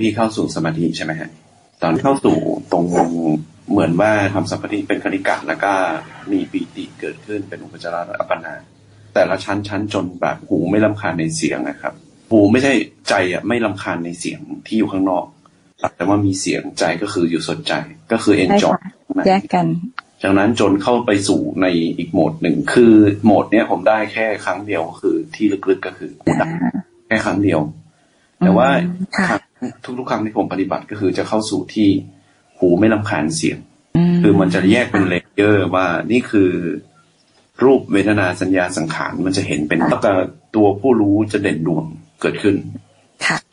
ที่เข้าสู่สมาธิใช่ไหมฮะตอนเข้าสู่ตรงเหมือนว่าทำสมาธิเป็นคณิกะแล้วก็มีปีติเกิดขึ้นเป็นอุปจาระอัปปนา แต่ละชั้นชั้นจนแบบหูไม่ลำคาญในเสียงนะครับ หูไม่ใช่ใจอะไม่ลำคาญในเสียงที่อยู่ข้างนอก แต่ว่ามีเสียงใจก็คืออยู่สนใจก็คือเอนจอยแยกกันจากนั้นจนเข้าไปสู่ในอีกโหมดหนึ่งคือโหมดเนี้ยผมได้แค่ครั้งเดียวคือที่ลึกๆก็คือหูดับแค่ครั้งเดียว แต่ว่า ทุกๆครั้งที่ผมปฏิบัติก็คือจะเข้าสู่ที่หูไม่รำคาญเสียง คือมันจะแยกเป็น layer ว่านี่คือรูปเวทนาสัญญาสังขารมันจะเห็นเป็นแล้วก็ตัวผู้รู้จะเด่นดวงเกิดขึ้น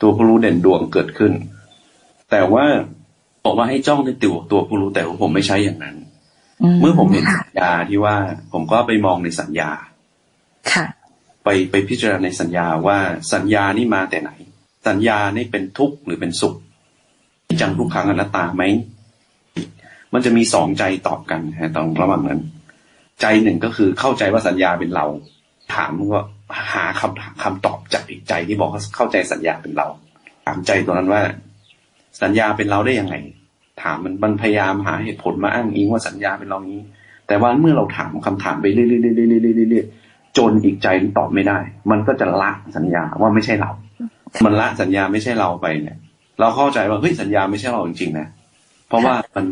ตัวผู้รู้เด่นดวงเกิดขึ้น แต่ว่าบอกว่าให้จ้องในตัวตัวผู้รู้แต่ว่าผมไม่ใช้อย่างนั้น เมื่อผมเห็นสัญญาที่ว่าผมก็ไปมองในสัญญา ค่ะ ไปไปพิจารณาในสัญญาว่าสัญญานี่มาแต่ไหน สัญญานี่เป็นทุกข์หรือเป็นสุขจังทุกครั้งอนัตตาไหม มันจะมีสองใจตอบกันฮะตรงระหว่างนั้น ใจหนึ่งก็คือเข้าใจว่าสัญญาเป็นเรา ถามว่าหาคำคำตอบจากอีกใจที่บอกเข้าใจสัญญาเป็นเรา ถามใจตัวนั้นว่า สัญญาเป็นเราได้ยังไง ถามมันมันพยายามหาเหตุผลมาอ้างอิงว่าสัญญาเป็นเรานี้ แต่ว่าเมื่อเราถามคำถามไปเรื่อยๆๆๆๆจนอีกใจตอบไม่ได้ มันก็จะละสัญญาว่าไม่ใช่เรา มันละสัญญาไม่ใช่เราไปเนี่ย เราเข้าใจว่าเฮ้ยสัญญาไม่ใช่เราจริงๆนะเพราะว่ามัน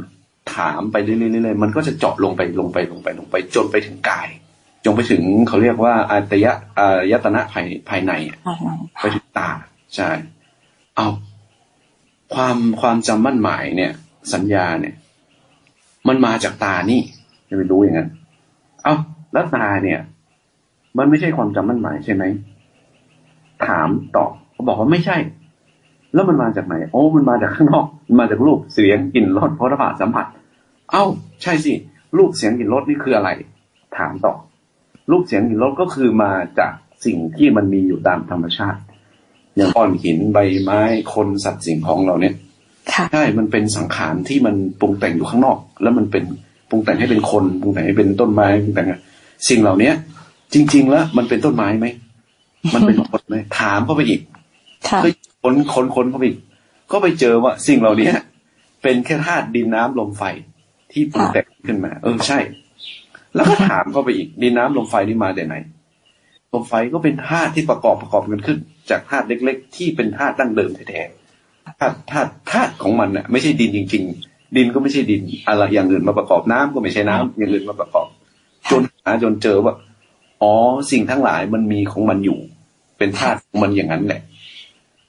ถามไปเรื่อยๆมันก็จะเจาะลงไปลงไปลงไปลงไป จนไปถึงกาย จนไปถึงเขาเรียกว่าอายตยะอายตนะภายภายในไปถึงตาใช่เอาความความจำมั่นหมายเนี่ย สัญญาเนี่ย มันมาจากตานี่จะไปรู้อย่างนั้นเอา้าแล้วตาเนี่ย มันไม่ใช่ความจำมั่นหมายใช่ไหมถามตอบ เขาบอกว่าไม่ใช่ แล้วมันมาจากไหน โอ้ มันมาจากข้างนอก มันมาจากรูปเสียงกลิ่นรสพรสะสัมผัส เอ้า ใช่สิรูปเสียงกลิ่นรสนี่คืออะไร ถามต่อ รูปเสียงกลิ่นรสก็คือมาจากสิ่งที่มันมีอยู่ตามธรรมชาติ อย่างก้อนหินใบไม้คนสัตว์สิ่งของเราเนี่ยใช่ มันเป็นสังขารที่มันปรุงแต่งอยู่ข้างนอก แล้วมันเป็นปรุงแต่งให้เป็นคนปรุงแต่งให้เป็นต้นไม้ปรุงแต่งสิ่งเหล่าเนี้ย จริง ๆ แล้วมันเป็นต้นไม้ไหมมันเป็นคนไหมถามเข้าไปอีก เฮ้ยคนคนคนเข้าไปอีกก็ไปเจอว่าสิ่งเหล่านี้เป็นแค่ธาตุดินน้ำลมไฟที่ปรุงแต่งขึ้นมา เออใช่ แล้วก็ถามเข้าไปอีกดินน้ำลมไฟนี่มาแต่ไหนลมไฟก็เป็นธาตุที่ประกอบประกอบกันขึ้น จากธาตุเล็ก ๆ ที่เป็นธาตุดั้งเดิมแท้ธาตุธาตุธาตุของมันเนี่ยไม่ใช่ดินจริง ๆ ดินก็ไม่ใช่ดิน อะไรอย่างอื่นมาประกอบน้ำก็ไม่ใช่น้ำอย่างอื่นมาประกอบ จนหาจนเจอว่าอ๋อสิ่งทั้งหลายมันมีของมันอยู่ เป็นธาตุของมันอย่างนั้นแหละ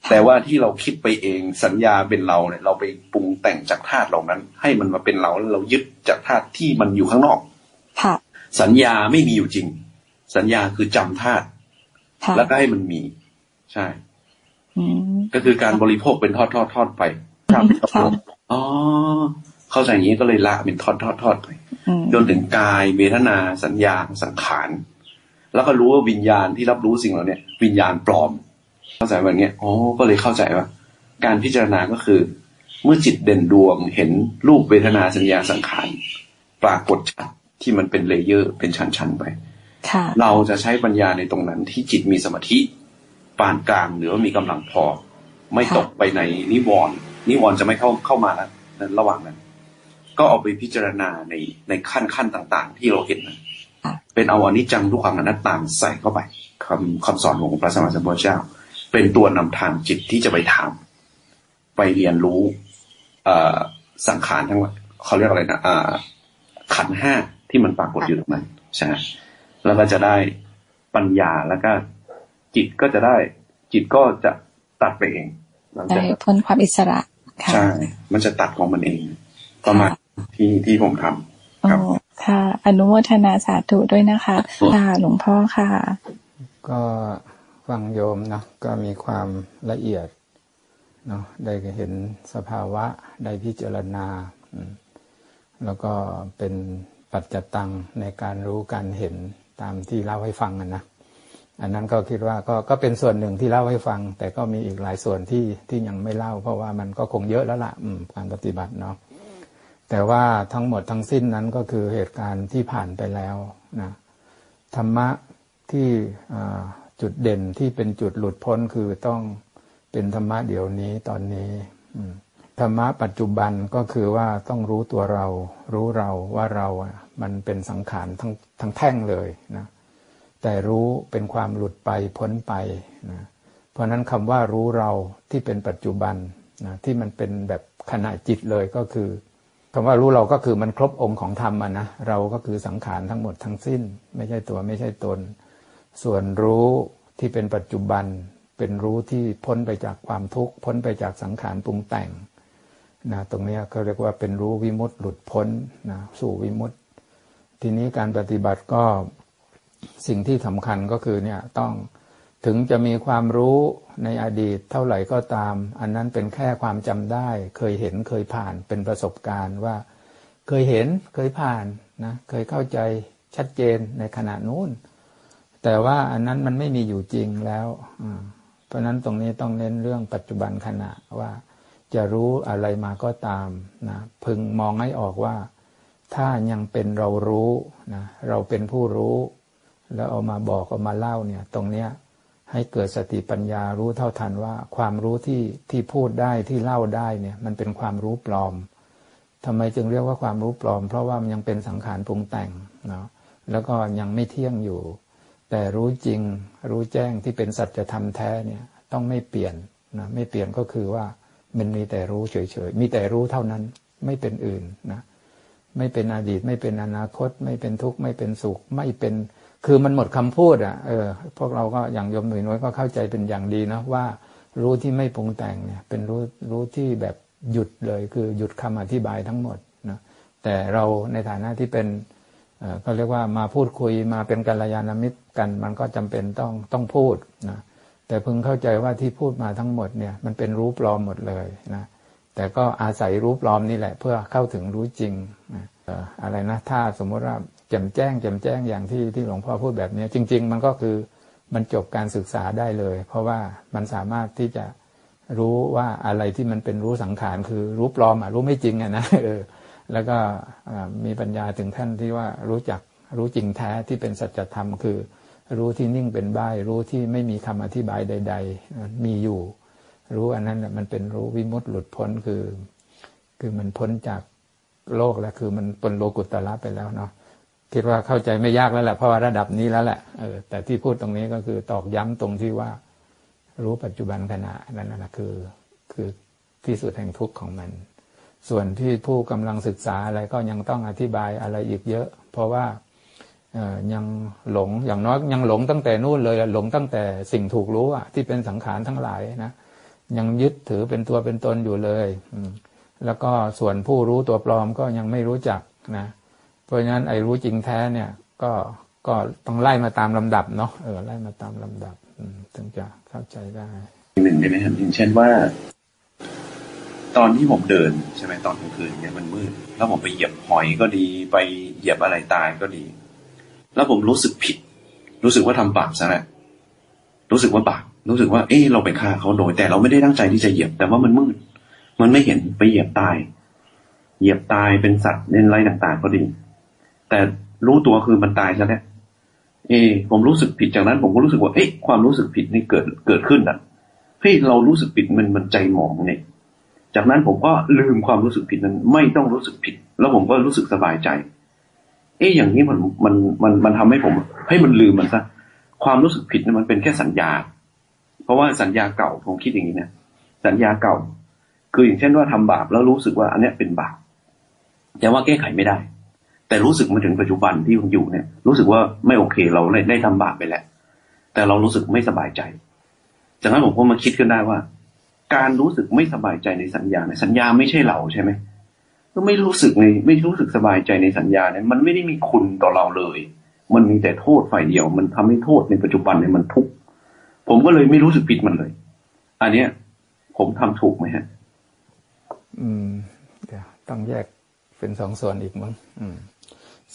แต่ว่าที่เราคิดไปเองสัญญาเป็นเราเนี่ยเราไปปรุงแต่งจากธาตุเหล่านั้น ให้มันมาเป็นเราแล้วเรายึดจากธาตุที่มันอยู่ข้างนอกสัญญาไม่มีอยู่จริง สัญญาคือจำธาตุแล้วก็ให้มันมี ใช่ก็คือการบริโภคเป็นทอดทอดทอดไปครับอ๋อเข้าใจอย่างนี้ก็เลยละเป็นทอดทอดทอดไปจนถึงกายเวทนาสัญญาสังขาร แล้วก็รู้ว่าวิญญาณที่รับรู้สิ่งเหล่านี้วิญญาณปลอม เข้าใจแบบนี้อ๋อก็เลยเข้าใจว่า การพิจารณาก็คือ เมื่อจิตเด่นดวงเห็นรูปเวทนาสัญญาสังขารปรากฏชัดที่มันเป็น layer เป็นชั้นๆไปเราจะใช้ปัญญาในตรงนั้นที่จิตมีสมาธิปานกลางหรือว่ามีกำลังพอ ไม่ตกไปในนิวรณ์นิวรณ์จะไม่เข้าเข้ามาแล้วระหว่างนั้น ก็เอาไปพิจารณาในในขั้นขั้นต่าง ๆ ที่เราเห็นนะเป็นเอาอนิจจังทุกขังอนัตตาใส่เข้าไปคำคำสอนของพระสัมมาสัมพุทธเจ้า เป็นตัวนำทางจิตที่จะไปทำไปเรียนรู้อสังขารทั้งหมดเขาเรียกอะไรนะขันห้าที่มันปรากฏอยู่ตรงนั้นใช่แล้วก็จะได้ปัญญาแล้วก็จิตก็จะได้ จิตก็จะตัดไปเองได้พ้นความอิสระใช่ มันจะตัดของมันเอง ประมาณที่ที่ผมทำครับค่ะ อนุโมทนาสาธุด้วยนะคะค่ะหลวงพ่อค่ะ ก็ ฟังโยมเนาะก็มีความละเอียดเนาะได้เห็นสภาวะได้พิจารณา แล้วก็เป็นปัจจตังในการรู้การเห็นตามที่เล่าให้ฟังนนะอันนั้นก็คิดว่าก็ก็เป็นส่วนหนึ่งที่เล่าให้ฟัง แต่ก็มีอีกหลายส่วนที่ที่ยังไม่เล่า เพราะว่ามันก็คงเยอะแล้วละ่ะการปฏิบัติเนาะแต่ว่าทั้งหมดทั้งสิ้นนั้นก็คือเหตุการณ์ที่ผ่านไปแล้วนะธรรมะที่ จุดเด่นที่เป็นจุดหลุดพ้นคือต้องเป็นธรรมะเดี๋ยวนี้ตอนนี้ธรรมะปัจจุบันก็คือว่าต้องรู้ตัวเรา รู้เราว่าเราอะ มันเป็นสังขารทั้งทั้งแท่งเลยนะแต่รู้เป็นความหลุดไปพ้นไปนะเพราะนั้นคำว่ารู้เราที่เป็นปัจจุบันนะที่มันเป็นแบบขณะจิตเลยก็คือคำว่ารู้เราก็คือมันครบองค์ของธรรมนะเราก็คือสังขารทั้งหมดทั้งสิ้น ไม่ใช่ตัวไม่ใช่ตน ส่วนรู้ที่เป็นปัจจุบันเป็นรู้ที่พ้นไปจากความทุกข์ พ้นไปจากสังขารปรุงแต่งนะตรงนี้ก็เรียกว่าเป็นรู้วิมุตต์หลุดพ้นนะสู่วิมุตต์ทีนี้การปฏิบัติก็สิ่งที่สำคัญก็คือเนี่ยต้องถึงจะมีความรู้ในอดีตเท่าไหร่ก็ตาม อันนั้นเป็นแค่ความจำได้ เคยเห็นเคยผ่านเป็นประสบการณ์ว่า เคยเห็นเคยผ่านนะเคยเข้าใจชัดเจนในขณะนู้น แต่ว่าอันนั้นมันไม่มีอยู่จริงแล้วเพราะนั้นตรงนี้ต้องเน้นเรื่องปัจจุบันขณะว่า จะรู้อะไรมาก็ตามนะพึงมองให้ออกว่า ถ้ายังเป็นเรารู้นะเราเป็นผู้รู้ แล้วเอามาบอกเอามาเล่าเนี่ย ตรงเนี้ยให้เกิดสติปัญญารู้เท่าทันว่า ความรู้ที่ที่พูดได้ที่เล่าได้เนี่ย มันเป็นความรู้ปลอมทำไมจึงเรียกว่าความรู้ปลอม เพราะว่ามันยังเป็นสังขารปรุงแต่งเนาะแล้วก็ยังไม่เที่ยงอยู่ แต่รู้จริงรู้แจ้งที่เป็นสัจธรรมแท้เนี่ยต้องไม่เปลี่ยนนะไม่เปลี่ยนก็คือว่ามันมีแต่รู้เฉยๆมีแต่รู้เท่านั้นไม่เป็นอื่นนะไม่เป็นอดีตไม่เป็นอนาคต ไม่เป็นทุกข์ไม่เป็นสุขไม่เป็นคือมันหมดคำพูดอะเออพวกเราก็อย่างยมหนุ่ยน้อยก็เข้าใจเป็นอย่างดีนะว่ารู้ที่ไม่ปรุงแต่งเนี่ยเป็นรู้รู้ที่แบบหยุดเลยคือหยุดคำอธิบายทั้งหมดนะแต่เราในฐานะที่เป็น ก็เรียกว่ามาพูดคุยมาเป็นกัลยาณมิตรกัน มันก็จำเป็นต้องต้องพูดนะแต่พึงเข้าใจว่าที่พูดมาทั้งหมดเนี่ยมันเป็นรู้ปลอมหมดเลยนะแต่ก็อาศัยรู้ปลอมนี่แหละเพื่อเข้าถึงรู้จริงอะไรนะถ้าสมมติว่าแจ่มแจ้งแจ่มแจ้งอย่างที่ที่หลวงพ่อพูดแบบนี้ จริง ๆ มันก็คือมันจบการศึกษาได้เลย เพราะว่ามันสามารถที่จะรู้ว่าอะไรที่มันเป็นรู้สังขารคือรู้ปลอมอะรู้ไม่จริงอะนะเออ แล้วก็มีปัญญาถึงท่านที่ว่ารู้จักรู้จริงแท้ที่เป็นสัจธรรมคือ รู้ที่นิ่งเป็นใบรู้ที่ไม่มีคำอธิบายใด ๆ มีอยู่ รู้อันนั้นมันเป็นรู้วิมุตต์หลุดพ้นคือ คือมันพ้นจากโลกแล้วคือมันเป็นโลกุตตะไปแล้วเนาะคิดว่าเข้าใจไม่ยากแล้วแหละเพราะว่าระดับนี้แล้วแหละเออแต่ที่พูดตรงนี้ก็คือตอกย้ำตรงที่ว่า รู้ปัจจุบันขณะนั่นแหละคือ คือที่สุดแห่งทุกข์ของมัน ส่วนที่ผู้กำลังศึกษาอะไรก็ยังต้องอธิบายอะไรอีกเยอะ เพราะว่ายังหลงอย่างน้อยยังหลงตั้งแต่นู่นเลยหลงตั้งแต่สิ่งถูกรู้อะที่เป็นสังขารทั้งหลายนะยังยึดถือเป็นตัวเป็นตนอยู่เลยแล้วก็ส่วนผู้รู้ตัวปลอมก็ยังไม่รู้จักนะเพราะฉะนั้นไอ้รู้จริงแท้เนี่ย ก็ก็ต้องไล่มาตามลำดับเนาะเออไล่มาตามลำดับถึงจะเข้าใจได้หนึ่งได้ไหมครับอย่างเช่นว่า ตอนที่ผมเดินใช่ไหมตอนกลางคืนเนี่ยมันมืด แล้วผมไปเหยียบหอยก็ดี ไปเหยียบอะไรตายก็ดี แล้วผมรู้สึกผิด รู้สึกว่าทำบาปซะแล้วรู้สึกว่าบาปรู้สึกว่า เออเราไปฆ่าเขาโดย แต่เราไม่ได้ตั้งใจที่จะเหยียบ แต่ว่ามันมืด มันไม่เห็นไปเหยียบตาย เหยียบตายเป็นสัตว์เน้นไรต่างๆก็ดี แต่รู้ตัวคือมันตายซะแล้วเออผมรู้สึกผิดจากนั้น ผมก็รู้สึกว่า เอ๊ะความรู้สึกผิดนี่เกิดเกิดขึ้นอะเฮ้ยเรารู้สึกผิดมันมันใจหมองเนี่ย จากนั้นผมก็ลืมความรู้สึกผิดนั้น ไม่ต้องรู้สึกผิด แล้วผมก็รู้สึกสบายใจ เอ๊ะอย่างนี้มันมันมันมันทำให้ผม ให้มันลืมมันซะความรู้สึกผิดนี่มันเป็นแค่สัญญา เพราะว่าสัญญาเก่าผมคิดอย่างนี้นะสัญญาเก่า คืออย่างเช่นว่าทำบาปแล้วรู้สึกว่าอันนี้เป็นบาปแต่ว่าแก้ไขไม่ได้ แต่รู้สึกมาถึงปัจจุบันที่ผมอยู่เนี่ย รู้สึกว่าไม่โอเคเราได้ได้ทำบาปไปแล้วแต่เรารู้สึกไม่สบายใจจากนั้นผมก็มาคิดขึ้นได้ว่า การรู้สึกไม่สบายใจในสัญญาในสัญญาไม่ใช่เราใช่ไหมก็ไม่รู้สึกในไม่รู้สึกสบายใจในสัญญาเนี่ยมันไม่ได้มีคุณต่อเราเลย มันมีแต่โทษฝ่ายเดียว มันทำให้โทษในปัจจุบันเนี่ยมันทุกข์ผมก็เลยไม่รู้สึกผิดมันเลย อันเนี้ย ผมทำถูกไหมฮะ อืมเดี๋ยวต้องแยกเป็นสองส่วนอีกมั้งอืม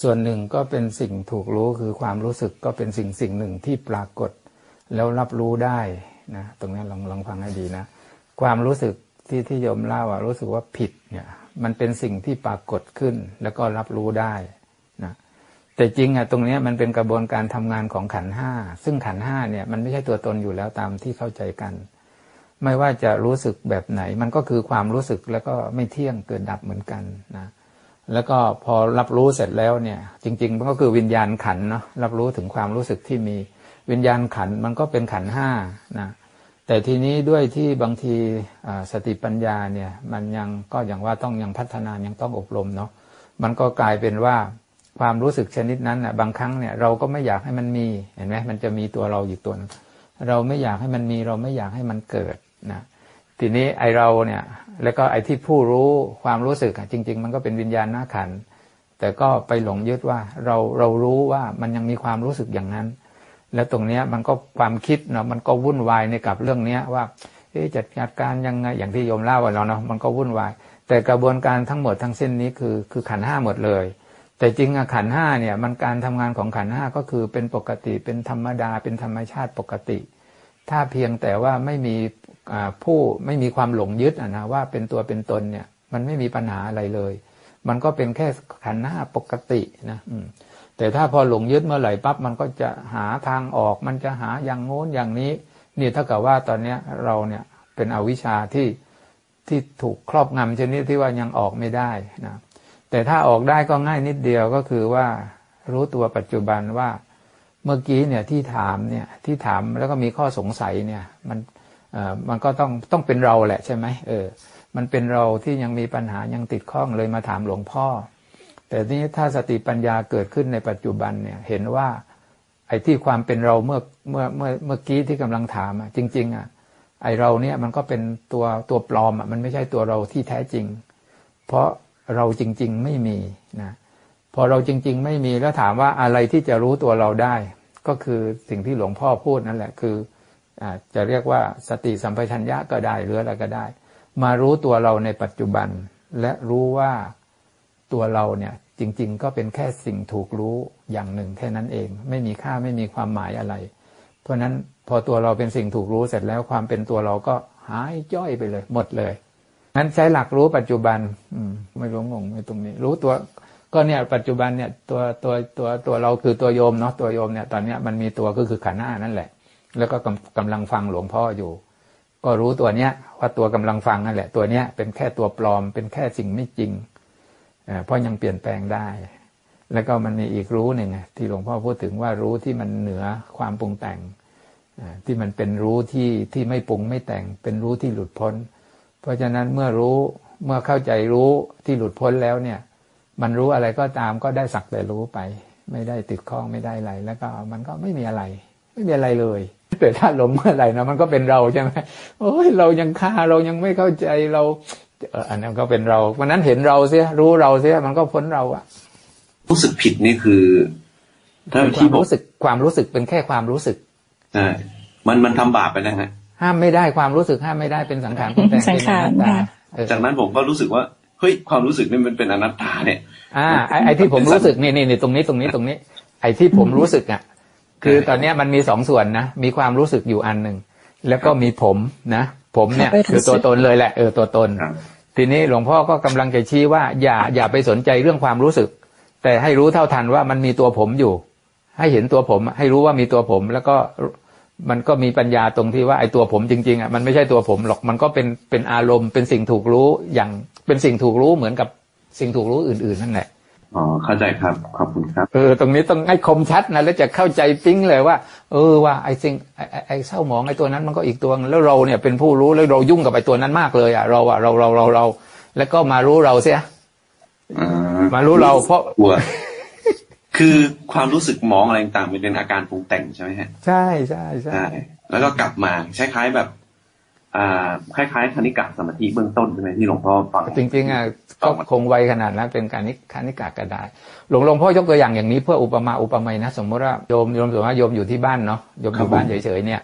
ส่วนหนึ่งก็เป็นสิ่งถูกรู้คือความรู้สึกก็เป็นสิ่งสิ่งหนึ่งที่ปรากฏ แล้วรับรู้ได้นะตรงนี้ลองลองฟังให้ดีนะ ความรู้สึกที่ที่โยมเล่าอะรู้สึกว่าผิดเนี่ย มันเป็นสิ่งที่ปรากฏขึ้นแล้วก็รับรู้ได้นะแต่จริงอะตรงนี้มันเป็นกระบวนการทำงานของขันห้าซึ่งขันห้าเนี่ยมันไม่ใช่ตัวตนอยู่แล้วตามที่เข้าใจกัน ไม่ว่าจะรู้สึกแบบไหน มันก็คือความรู้สึกแล้วก็ไม่เที่ยงเกิดดับเหมือนกันนะแล้วก็พอรับรู้เสร็จแล้วเนี่ย จริง ๆ มันก็คือวิญญาณขันเนาะรับรู้ถึงความรู้สึกที่มีวิญญาณขันมันก็เป็นขันห้านะ แต่ทีนี้ด้วยที่บางทีสติปัญญาเนี่ยมันยังก็อย่างว่าต้องยังพัฒนายังต้องอบรมเนาะมันก็กลายเป็นว่าความรู้สึกชนิดนั้นนะบางครั้งเนี่ยเราก็ไม่อยากให้มันมีเห็นไหมมันจะมีตัวเราอยู่ตัวนึงเราไม่อยากให้มันมีเราไม่อยากให้มันเกิดนะทีนี้ไอเราเนี่ยแล้วก็ไอที่ผู้รู้ความรู้สึกจริง ๆ มันก็เป็นวิญญาณหน้าขัน แต่ก็ไปหลงยึดว่าเราเรารู้ว่ามันยังมีความรู้สึกอย่างนั้น แล้วตรงเนี้ยมันก็ความคิดเนาะมันก็วุ่นวายในกับเรื่องเนี้ยว่าจัดจัดการยังไงอย่างที่โยมเล่าไว้แล้วเนาะมันก็วุ่นวาย แต่กระบวนการทั้งหมดทั้งเส้นนี้คือคือขันห้าหมดเลย แต่จริงอะขันห้าเนี่ยมันการทำงานของขันห้าก็คือเป็นปกติเป็นธรรมดาเป็นธรรมชาติปกติ ถ้าเพียงแต่ว่าไม่มีผู้ไม่มีความหลงยึดนะว่าเป็นตัวเป็นตนเนี่ยมันไม่มีปัญหาอะไรเลย มันก็เป็นแค่ขันห้าปกตินะ แต่ถ้าพอหลงยึดเมื่อไหร่ปั๊บมันก็จะหาทางออก มันจะหาอย่างโน้นอย่างนี้ นี่ถ้ากับว่าตอนเนี้ยเราเนี่ยเป็นอวิชชาที่ที่ถูกครอบงำชนิดที่ว่ายังออกไม่ได้นะแต่ถ้าออกได้ก็ง่ายนิดเดียวก็คือว่ารู้ตัวปัจจุบันว่าเมื่อกี้เนี่ยที่ถามเนี่ยที่ถามแล้วก็มีข้อสงสัยเนี่ยมันเอ่อมันก็ต้องต้องเป็นเราแหละใช่ไหมเออมันเป็นเราที่ยังมีปัญหายังติดข้องเลยมาถามหลวงพ่อ แต่นี้ถ้าสติปัญญาเกิดขึ้นในปัจจุบันเนี่ยเห็นว่าไอ้ที่ความเป็นเราเมื่อเมื่อเมื่อเมื่อกี้ที่กำลังถามอะจริง ๆ อะ ไอ้เราเนี่ยมันก็เป็นตัวตัวปลอมอะมันไม่ใช่ตัวเราที่แท้จริง เพราะเราจริง ๆ ไม่มีนะพอเราจริง ๆ ไม่มีแล้วถามว่าอะไรที่จะรู้ตัวเราได้ ก็คือสิ่งที่หลวงพ่อพูดนั่นแหละคืออาจะเรียกว่าสติสัมปชัญญะก็ได้หรืออะไรก็ได้ มารู้ตัวเราในปัจจุบัน และรู้ว่า ตัวเราเนี่ยจริง ๆ ก็เป็นแค่สิ่งถูกรู้อย่างหนึ่งแค่นั้นเอง ไม่มีค่าไม่มีความหมายอะไร เพราะนั้นพอตัวเราเป็นสิ่งถูกรู้เสร็จแล้วความเป็นตัวเราก็หายจ้อยไปเลย หมดเลยงั้นใช้หลักรู้ปัจจุบัน อืม ไม่รู้งงไม่ตรงนี้ รู้ตัวก็เนี่ยปัจจุบันเนี่ยตัวตัวตัวตัวเราคือตัวโยมเนาะตัวโยมเนี่ยตอนเนี้ยมันมีตัวก็คือขันธ์หน้านั่นแหละ แล้วก็กำกำลังฟังหลวงพ่ออยู่ ก็รู้ตัวเนี้ยว่าตัวกำลังฟังนั่นแหละ ตัวเนี้ยเป็นแค่ตัวปลอมเป็นแค่สิ่งไม่จริง เพราะยังเปลี่ยนแปลงได้ แล้วก็มันมีอีกรู้หนึ่งที่หลวงพ่อพูดถึงว่ารู้ที่มันเหนือความปรุงแต่งที่มันเป็นรู้ที่ที่ไม่ปรุงไม่แต่ง เป็นรู้ที่หลุดพ้น เพราะฉะนั้นเมื่อรู้เมื่อเข้าใจรู้ที่หลุดพ้นแล้วเนี่ย มันรู้อะไรก็ตามก็ได้สักแต่รู้ไป ไม่ได้ติดข้องไม่ได้อะไร แล้วก็มันก็ไม่มีอะไร ไม่มีอะไรเลยแต่ถ้าหลงเมื่อไหร่นะมันก็เป็นเราใช่ไหมโอ้ยเรายังคาเรายังไม่เข้าใจเรา อันนั้นก็เป็นเราวันนั้นเห็นเราเสียรู้เราเสียมันก็พ้นเราอะรู้สึกผิดนี่คือ ถ้าที่รู้สึกความรู้สึกเป็นแค่ความรู้สึกใช่มันมันทำบาปไปแล้วฮะห้ามไม่ได้ความรู้สึกห้ามไม่ได้เป็นสังขารเป็นแต่เป็นอนัตตาจากนั้นผมก็รู้สึกว่าเฮ้ยความรู้สึกนี่มันเป็นอนัตตาเนี่ย อ่าไอ้ที่ผมรู้สึกนี่นี่ตรงนี้ตรงนี้ตรงนี้ ไอ้ที่ผมรู้สึกอะคือตอนนี้มันมีสองส่วนนะมีความรู้สึกอยู่อันหนึ่งแล้วก็มีผมนะ ผมเนี่ยคือตัวตนเลยแหละเออตัวตน ทีนี้หลวงพ่อก็กำลังจะชี้ว่า อย่าอย่าไปสนใจเรื่องความรู้สึก แต่ให้รู้เท่าทันว่ามันมีตัวผมอยู่ ให้เห็นตัวผม ให้รู้ว่ามีตัวผม แล้วก็มันก็มีปัญญาตรงที่ว่าไอ้ตัวผมจริงๆอะมันไม่ใช่ตัวผมหรอกมันก็เป็นเป็นอารมณ์เป็นสิ่งถูกรู้อย่างเป็นสิ่งถูกรู้เหมือนกับสิ่งถูกรู้อื่นๆนั่นแหละ อ๋อเข้าใจครับขอบคุณครับเออตรงนี้ต้องให้คมชัดนะแล้วจะเข้าใจปิ้งเลยว่า เออว่าไอ้สิ่งไอ้ไอ้เศร้าหมองไอ้ตัวนั้นมันก็อีกตัวแล้วเราเนี่ยเป็นผู้รู้แล้วเรายุ่งกับไอ้ตัวนั้นมากเลยอะเราอะเราเราเราเรา แล้วก็มารู้เราเสียมารู้เราเพราะคือความรู้สึกมองอะไรต่างๆมันเป็นอาการปรุงแต่งใช่ไหมฮะใช่ใช่ใช่แล้วก็กลับมาคล้ายๆแบบอ่า คล้ายๆคณิกะสมาธิเบื้องต้นใช่ไหมที่หลวงพ่อฟังจริงๆอะก็คงไวขนาดนั้นเป็นการนิคณิกะก็ได้หลวงหลวงพ่อยกตัวอย่างอย่างนี้เพื่ออุปมาอุปไมยนะ สมมติว่าโยมโยมสมมติว่าโยมอยู่ที่บ้านเนาะโยมอยู่บ้านเฉยๆเนี่ย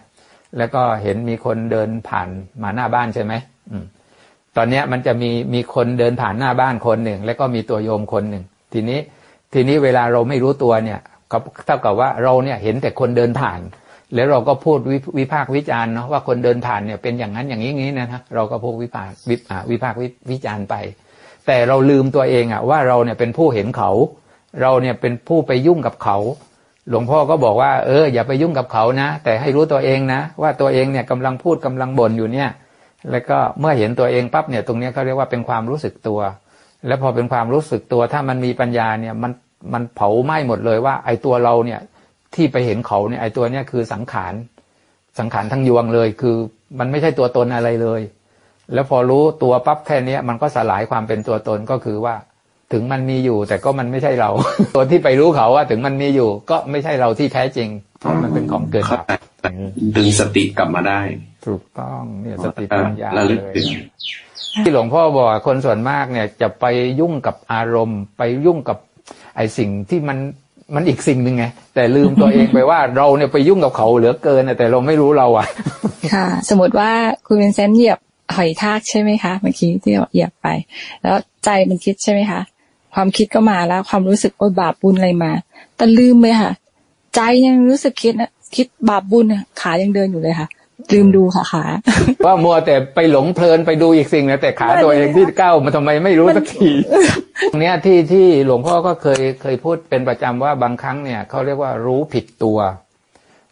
แล้วก็เห็นมีคนเดินผ่านมาหน้าบ้านใช่ไหมอืมตอนเนี้ยมันจะมีมีคนเดินผ่านหน้าบ้านคนหนึ่ง แล้วก็มีตัวโยมคนหนึ่ง ทีนี้ทีนี้เวลาเราไม่รู้ตัวเนี่ยก็เท่ากับว่าเราเนี่ยเห็นแต่คนเดินผ่าน แล้วเราก็พูดวิพากษ์วิจารณ์เนาะว่าคนเดินผ่านเนี่ยเป็นอย่างนั้นอย่างนี้นี้นะฮะเราก็พูดวิพากษ์วิพากษ์วิจารณ์ไป แต่เราลืมตัวเองอะว่าเราเนี่ยเป็นผู้เห็นเขา เราเนี่ยเป็นผู้ไปยุ่งกับเขา หลวงพ่อก็บอกว่าเอออย่าไปยุ่งกับเขานะ แต่ให้รู้ตัวเองนะ ว่าตัวเองเนี่ยกำลังพูดกำลังบ่นอยู่เนี่ย แล้วก็เมื่อเห็นตัวเองปั๊บเนี่ยตรงนี้เขาเรียกว่าเป็นความรู้สึกตัว แล้วพอเป็นความรู้สึกตัวถ้ามันมีปัญญาเนี่ยมันมันเผาไหม้หมดเลยว่าไอ้ตัวเราเนี่ย ที่ไปเห็นเขาเนี่ยไอ้ตัวเนี้ยคือสังขารสังขารทั้งยวงเลย คือมันไม่ใช่ตัวตนอะไรเลย แล้วพอรู้ตัวปั๊บแค่เนี้ยมันก็สลายความเป็นตัวตนก็คือว่าถึงมันมีอยู่แต่ก็มันไม่ใช่เรา ตัวที่ไปรู้เขาว่าถึงมันมีอยู่ ก็ไม่ใช่เราที่แท้จริงเพราะมันเป็นของเกิดเข้าดับใจดึงสติกลับมาได้ ถูกต้องเนี่ยสติปัญญาระลึกเลยถึงที่หลวงพ่อบอกว่าคนส่วนมากเนี่ยจะไปยุ่งกับอารมณ์ ไปยุ่งกับไอ้สิ่งที่มัน มันอีกสิ่งหนึ่งไง แต่ลืมตัวเองไปว่าเราเนี่ยไปยุ่งกับเขาเหลือเกินแต่เราไม่รู้เราอะ ค่ะ สมมติว่าคุณวินเซนเหยียบหอยทากใช่ไหมคะเมื่อกี้ที่เหยียบไป แล้วใจมันคิดใช่ไหมคะ ความคิดก็มาแล้ว ความรู้สึกโอ้ยบาปบุญอะไรมา แต่ลืมเลยค่ะ ใจยังรู้สึกคิดนะคิดบาปบุญขายังเดินอยู่เลยค่ะ ลืมดูค่ะขาว่ามัวแต่ไปหลงเพลินไปดูอีกสิ่งนะแต่ขาตัวเองที่ก้าวมันทำไมไม่รู้สักทีตรงเนี้ยที่ที่หลวงพ่อก็เคยเคยพูดเป็นประจำว่าบางครั้งเนี่ยเขาเรียกว่ารู้ผิดตัว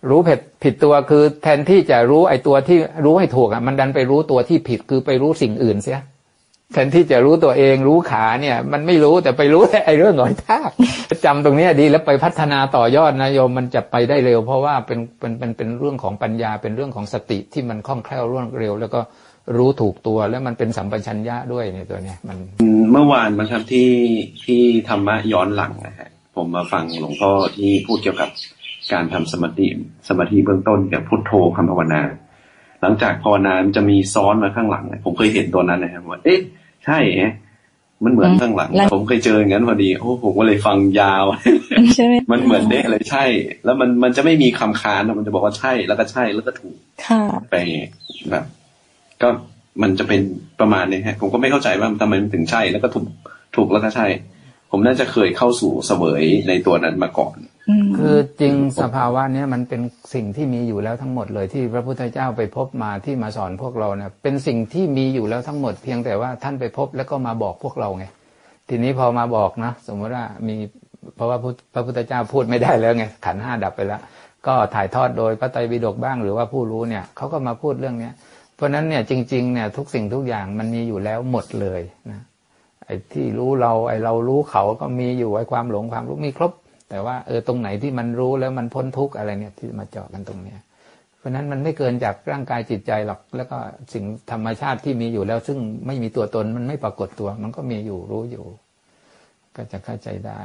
รู้ผิดผิดตัวคือแทนที่จะรู้ไอ้ตัวที่รู้ให้ถูกอะมันดันไปรู้ตัวที่ผิดคือไปรู้สิ่งอื่นเสีย แทนที่จะรู้ตัวเองรู้ขาเนี่ย มันไม่รู้แต่ไปรู้แต่ไอ้เรื่องหน่อยทากจำตรงนี้ดีแล้วไปพัฒนาต่อยอดนะโยมมันจะไปได้เร็ว เพราะว่าเป็นเป็นเป็นเป็นเรื่องของปัญญาเป็นเรื่องของสติที่มันคล่องแคล่วรวดเร็ว แล้วก็รู้ถูกตัวแล้วมันเป็นสัมปชัญญะด้วยเนี่ยตัวเนี้ยมันเมื่อวานมันครับที่ที่ธรรมะย้อนหลังนะฮะผมมาฟังหลวงพ่อที่พูดเกี่ยวกับการทำสมาธิสมาธิเบื้องต้นกับพุทโธคำภาวนา หลังจากภาวนามันจะมีซ้อนมาข้างหลังนะผมเคยเห็นตัวนั้นนะครับว่าเอ๊ะ ใช่เอ๊ะมันเหมือนข้างหลังแล้วผมเคยเจออย่างนั้นพอดี โอ้ผมก็เลยฟังยาว ใช่ไหมมันเหมือนเด้เลยใช่ แล้วมันมันจะไม่มีคำค้านอะมันจะบอกว่าใช่แล้วก็ใช่แล้วก็ถูกค่ะไปแบบก็มันจะเป็นประมาณนี้ฮะ ผมก็ไม่เข้าใจว่าทำไมมันถึงใช่แล้วก็ถูกถูกแล้วก็ใช่ ผมน่าจะเคยเข้าสู่เสวยในตัวนั้นมาก่อนอืม คือจริงสภาวะนี้มันเป็นสิ่งที่มีอยู่แล้วทั้งหมดเลยที่พระพุทธเจ้าไปพบมาที่มาสอนพวกเราเนี่ยเป็นสิ่งที่มีอยู่แล้วทั้งหมด เพียงแต่ว่าท่านไปพบแล้วก็มาบอกพวกเราไงทีนี้พอมาบอกนะสมมติว่ามีเพราะว่าพระพุทธเจ้าพูดไม่ได้แล้วไงขันห้าดับไปแล้ว ก็ถ่ายทอดโดยพระไตรปิฎกบ้างหรือว่าผู้รู้เนี่ยเขาก็มาพูดเรื่องเนี้ยเพราะฉะนั้นเนี่ยจริงๆเนี่ยทุกสิ่งทุกอย่างมันมีอยู่แล้วหมดเลยนะไอ้ที่รู้เราไอ้เรารู้เขาก็มีอยู่ไอ้ความหลงความรู้มีครบ แต่ว่าเออตรงไหนที่มันรู้แล้วมันพ้นทุกข์อะไรเนี่ยที่มาเจาะกันตรงเนี้ยเพราะฉะนั้นมันไม่เกินจากร่างกายจิตใจหรอก แล้วก็สิ่งธรรมชาติที่มีอยู่แล้ว ซึ่งไม่มีตัวตนมันไม่ปรากฏตัว มันก็มีอยู่รู้อยู่ ก็จะเข้าใจได้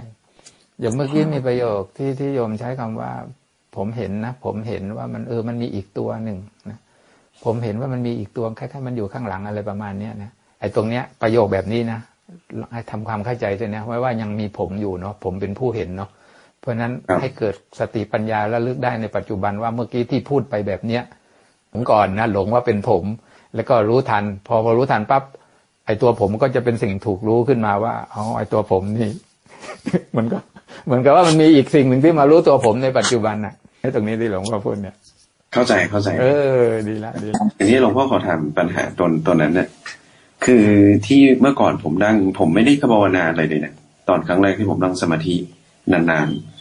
อย่างเมื่อกี้มีประโยคที่ที่โยมใช้คำว่า ผมเห็นนะผมเห็นว่ามันเออมันมีอีกตัวหนึ่งนะผมเห็นว่ามันมีอีกตัวคล้ายๆมันอยู่ข้างหลังอะไรประมาณเนี้ยนะไอ้ตรงเนี้ยประโยคแบบนี้นะให้ทำความเข้าใจด้วยนะไว้ว่ายังมีผมอยู่เนาะผมเป็นผู้เห็นเนาะ ราะฉะนั้นครับให้เกิดสติปัญญาและลึกได้ในปัจจุบันว่าเมื่อกี้ที่พูดไปแบบเนี้ยผมก่อนนะหลงว่าเป็นผม แล้วก็รู้ทัน พอพอรู้ทันปั๊บไอตัวผมก็จะเป็นสิ่งถูกรู้ขึ้นมาว่าอ๋อไอตัวผมนี่มันก็เหมือนกับว่ามันมีอีกสิ่งหนึ่งที่มารู้ตัวผมในปัจจุบันน่ะไอ้ตรงนี้ที่หลวงพ่อพูดเนี่ย เข้าใจเข้าใจ เออ ดีละดีละอันนี้หลวงพ่อขอถามปัญหาตนตนนั้นเนี่ยคือที่เมื่อก่อนผมนั่ง ผมไม่ได้ภาวนาอะไรเลยนะตอนครั้งแรกที่ผมนั่งสมาธินานๆ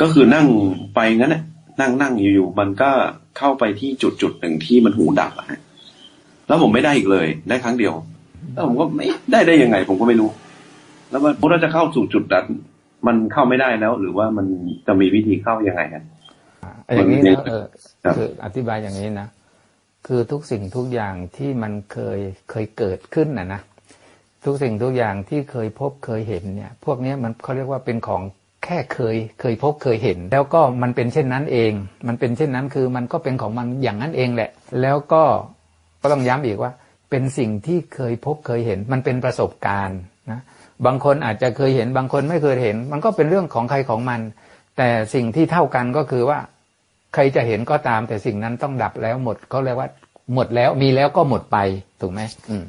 ก็คือนั่งไปงั้นน่ะนั่งนั่งอยู่ๆมันก็เข้าไปที่จุดจุดหนึ่งที่มันหูดับอะฮะแล้วผมไม่ได้อีกเลยได้ครั้งเดียว แล้วผมก็ไม่ได้ได้ยังไง ผมก็ไม่รู้ แล้วมันพอเราจะเข้าสู่จุดนั้นมันเข้าไม่ได้แล้ว หรือว่ามันจะมีวิธีเข้ายังไงฮะไอ้อย่างนี้นะเออครับคืออธิบายอย่างนี้นะคือทุกสิ่งทุกอย่างที่มันเคยเคยเกิดขึ้นนะนะทุกสิ่งทุกอย่างที่เคยพบเคยเห็นเนี่ย พวกเนี้ยมันเขาเรียกว่าเป็นของ แค่เคยเคยพบเคยเห็น แล้วก็มันเป็นเช่นนั้นเอง มันเป็นเช่นนั้นคือมันก็เป็นของมันอย่างนั้นเองแหละ แล้วก็ก็ต้องย้ำอีกว่า เป็นสิ่งที่เคยพบเคยเห็น มันเป็นประสบการณ์นะบางคนอาจจะเคยเห็นบางคนไม่เคยเห็น มันก็เป็นเรื่องของใครของมัน แต่สิ่งที่เท่ากันก็คือว่า ใครจะเห็นก็ตาม แต่สิ่งนั้นต้องดับแล้วหมดเขาเรียกว่า หมดแล้วมีแล้วก็หมดไปถูกไหมม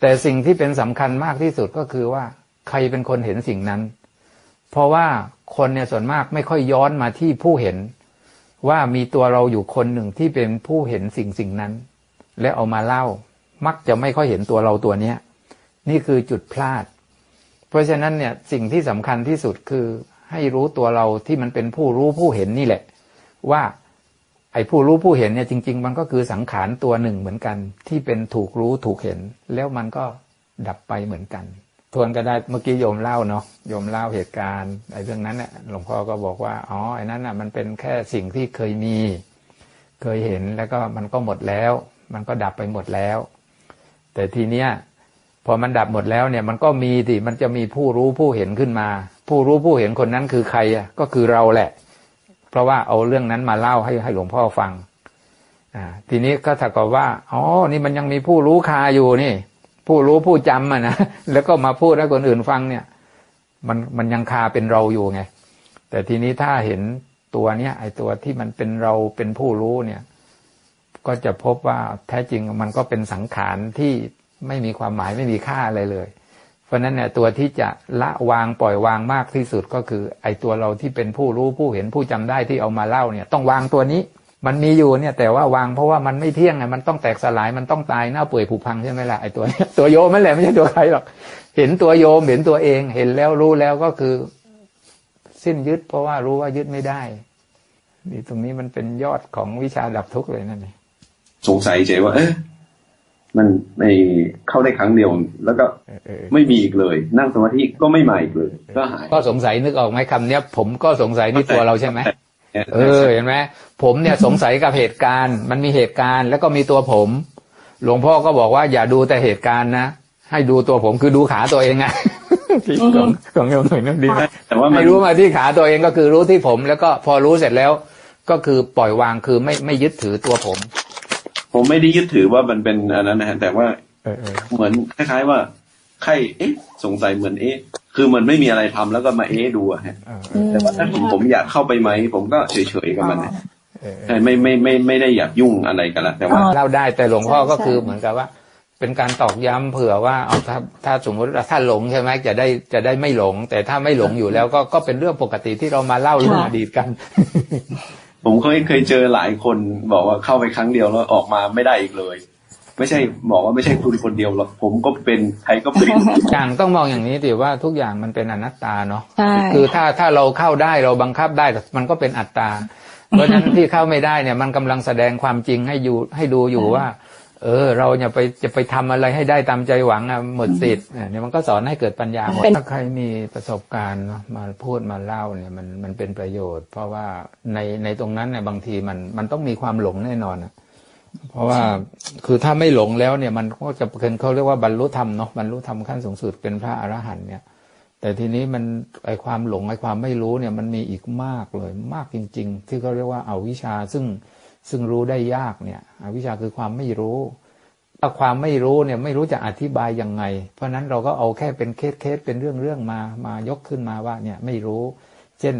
แต่สิ่งที่เป็นสำคัญมากที่สุดก็คือว่า ใครเป็นคนเห็นสิ่งนั้น เพราะว่าคนเนี่ยส่วนมากไม่ค่อยย้อนมาที่ผู้เห็น ว่ามีตัวเราอยู่คนหนึ่งที่เป็นผู้เห็นสิ่งสิ่งนั้น และเอามาเล่า มักจะไม่ค่อยเห็นตัวเราตัวเนี้ยนี่คือจุดพลาด เพราะฉะนั้นเนี่ยสิ่งที่สำคัญที่สุดคือให้รู้ตัวเราที่มันเป็นผู้รู้ผู้เห็นนี่แหละ ว่าไอ้ผู้รู้ผู้เห็นเนี่ยจริง ๆ มันก็คือสังขารตัวหนึ่งเหมือนกัน ที่เป็นถูกรู้ถูกเห็น แล้วมันก็ดับไปเหมือนกัน ทวนก็ได้เมื่อกี้โยมเล่าเนาะโยมเล่าเหตุการณ์ไอ้เรื่องนั้นเนี่ยหลวงพ่อก็บอกว่าอ๋อไอ้นั้นน่ะมันเป็นแค่สิ่งที่เคยมี เคยเห็นแล้วก็มันก็หมดแล้ว มันก็ดับไปหมดแล้ว แต่ทีเนี้ยพอมันดับหมดแล้วเนี่ย มันก็มีสิมันจะมีผู้รู้ผู้เห็นขึ้นมา ผู้รู้ผู้เห็นคนนั้นคือใครอะก็คือเราแหละ เพราะว่าเอาเรื่องนั้นมาเล่าให้ให้หลวงพ่อฟังอ่าทีนี้ก็ถ้ากับว่าอ๋อนี่มันยังมีผู้รู้คาอยู่นี่ ผู้รู้ผู้จำอะนะแล้วก็มาพูดให้คนอื่นฟังเนี่ย มันมันยังคาเป็นเราอยู่ไง แต่ทีนี้ถ้าเห็นตัวเนี้ยไอตัวที่มันเป็นเราเป็นผู้รู้เนี่ย ก็จะพบว่าแท้จริงมันก็เป็นสังขารที่ไม่มีความหมายไม่มีค่าอะไรเลย เพราะฉะนั้นเนี่ยตัวที่จะละวางปล่อยวางมากที่สุดก็คือ ไอตัวเราที่เป็นผู้รู้ผู้เห็นผู้จำได้ที่เอามาเล่าเนี่ย ต้องวางตัวนี้ มันมีอยู่เนี่ย แต่ว่าวางเพราะว่ามันไม่เที่ยงไงมันต้องแตกสลายมันต้องตายเน่าเปื่อยผุพังใช่ไหมล่ะไอ้ตัวเนี้ยตัวโยมนั่นแหละไม่ใช่ตัวใครหรอกเห็นตัวโยมเห็นตัวเอง เห็นแล้วรู้แล้วก็คือ สิ้นยึด เพราะว่ารู้ว่ายึดไม่ได้นี่ตรงนี้มันเป็นยอดของวิชาดับทุกข์เลยนั่นเองสงสัยเจว่าเอ๊ะมันในเข้าได้ครั้งเดียว แล้วก็เออเออไม่มีอีกเลย นั่งสมาธิก็ไม่มาอีกเลย ก็หายก็สงสัยนึกออกไหมคำเนี้ย ผมก็สงสัยในตัวเราใช่ไหม เออเห็นไหมผมเนี่ยสงสัยกับเหตุการณ์ มันมีเหตุการณ์ แล้วก็มีตัวผม หลวงพ่อก็บอกว่าอย่าดูแต่เหตุการณ์นะให้ดูตัวผมคือดูขาตัวเองอะที่ของของโยมหน่อยนั่นดีไหมแต่ว่ามันให้รู้มาที่ขาตัวเองก็คือรู้ที่ผม แล้วก็พอรู้เสร็จแล้ว ก็คือปล่อยวางคือไม่ไม่ยึดถือตัวผม ผมไม่ได้ยึดถือว่ามันเป็นอันนั้นนะฮะแต่ว่าเออเออเหมือนคล้ายๆว่า ใครเอ๊ะ สงสัยเหมือนเอ๊ะ คือมันไม่มีอะไรทำแล้วก็มาเอ๊ะดูอะฮะเออแต่ว่าถ้าผมผมอยากเข้าไปไหม ผมก็เฉยๆกับมันนะเออเออใช่ไม่ไม่ไม่ไม่ได้อยากยุ่งอะไรกันละแต่ว่าอ๋อเล่าได้แต่หลวงพ่อก็ใช่คือเหมือนกับว่า เป็นการตอกย้ำเผื่อว่าเอาถ้าถ้าสมมติว่าถ้าหลงใช่ไหมจะได้จะได้ไม่หลง แต่ถ้าไม่หลงอยู่แล้วก็ก็เป็นเรื่องปกติที่เรามาเล่าเรื่องอดีตกันผมเคยเคยเจอหลายคนบอกว่าเข้าไปครั้งเดียวแล้วออกมาไม่ได้อีกเลย ไม่ใช่บอกว่าไม่ใช่คุณคนเดียวหรอกผมก็เป็นใครก็เป็นอย่างต้องมองอย่างนี้ดิว่าทุกอย่างมันเป็นอนัตตาเนาะใช่คือถ้าถ้าเราเข้าได้เราบังคับได้มันก็เป็นอัตตา เพราะฉะนั้นที่เข้าไม่ได้เนี่ย มันกำลังแสดงความจริงให้อยู่ให้ดูอยู่ว่า เออ เราอย่าไปจะไปทำอะไรให้ได้ตามใจหวังอะหมดสิทธิ์เนี่ยมันก็สอนให้เกิดปัญญาหมดเป็นถ้าใครมีประสบการณ์เนอะมาพูดมาเล่าเนี่ยมันมันเป็นประโยชน์ เพราะว่าในในตรงนั้นเนี่ยบางทีมันมันต้องมีความหลงแน่นอนอะ เพราะว่าคือถ้าไม่หลงแล้วเนี่ยมันก็จะเป็นเขาเรียกว่าบรรลุธรรมเนาะบรรลุธรรมขั้นสูงสุดเป็นพระอรหันต์เนี่ย แต่ทีนี้มันไอความหลงไอความไม่รู้เนี่ยมันมีอีกมากเลยมากจริง ๆ ที่เขาเรียกว่าอาวิชชาซึ่งซึ่งรู้ได้ยากเนี่ยอวิชชาคือความไม่รู้ถ้าความไม่รู้เนี่ยไม่รู้จะอธิบายยังไง เพราะฉะนั้นเราก็เอาแค่เป็นเคสเคสเป็นเรื่องเรื่องมามายกขึ้นมาว่าเนี่ยไม่รู้ เช่น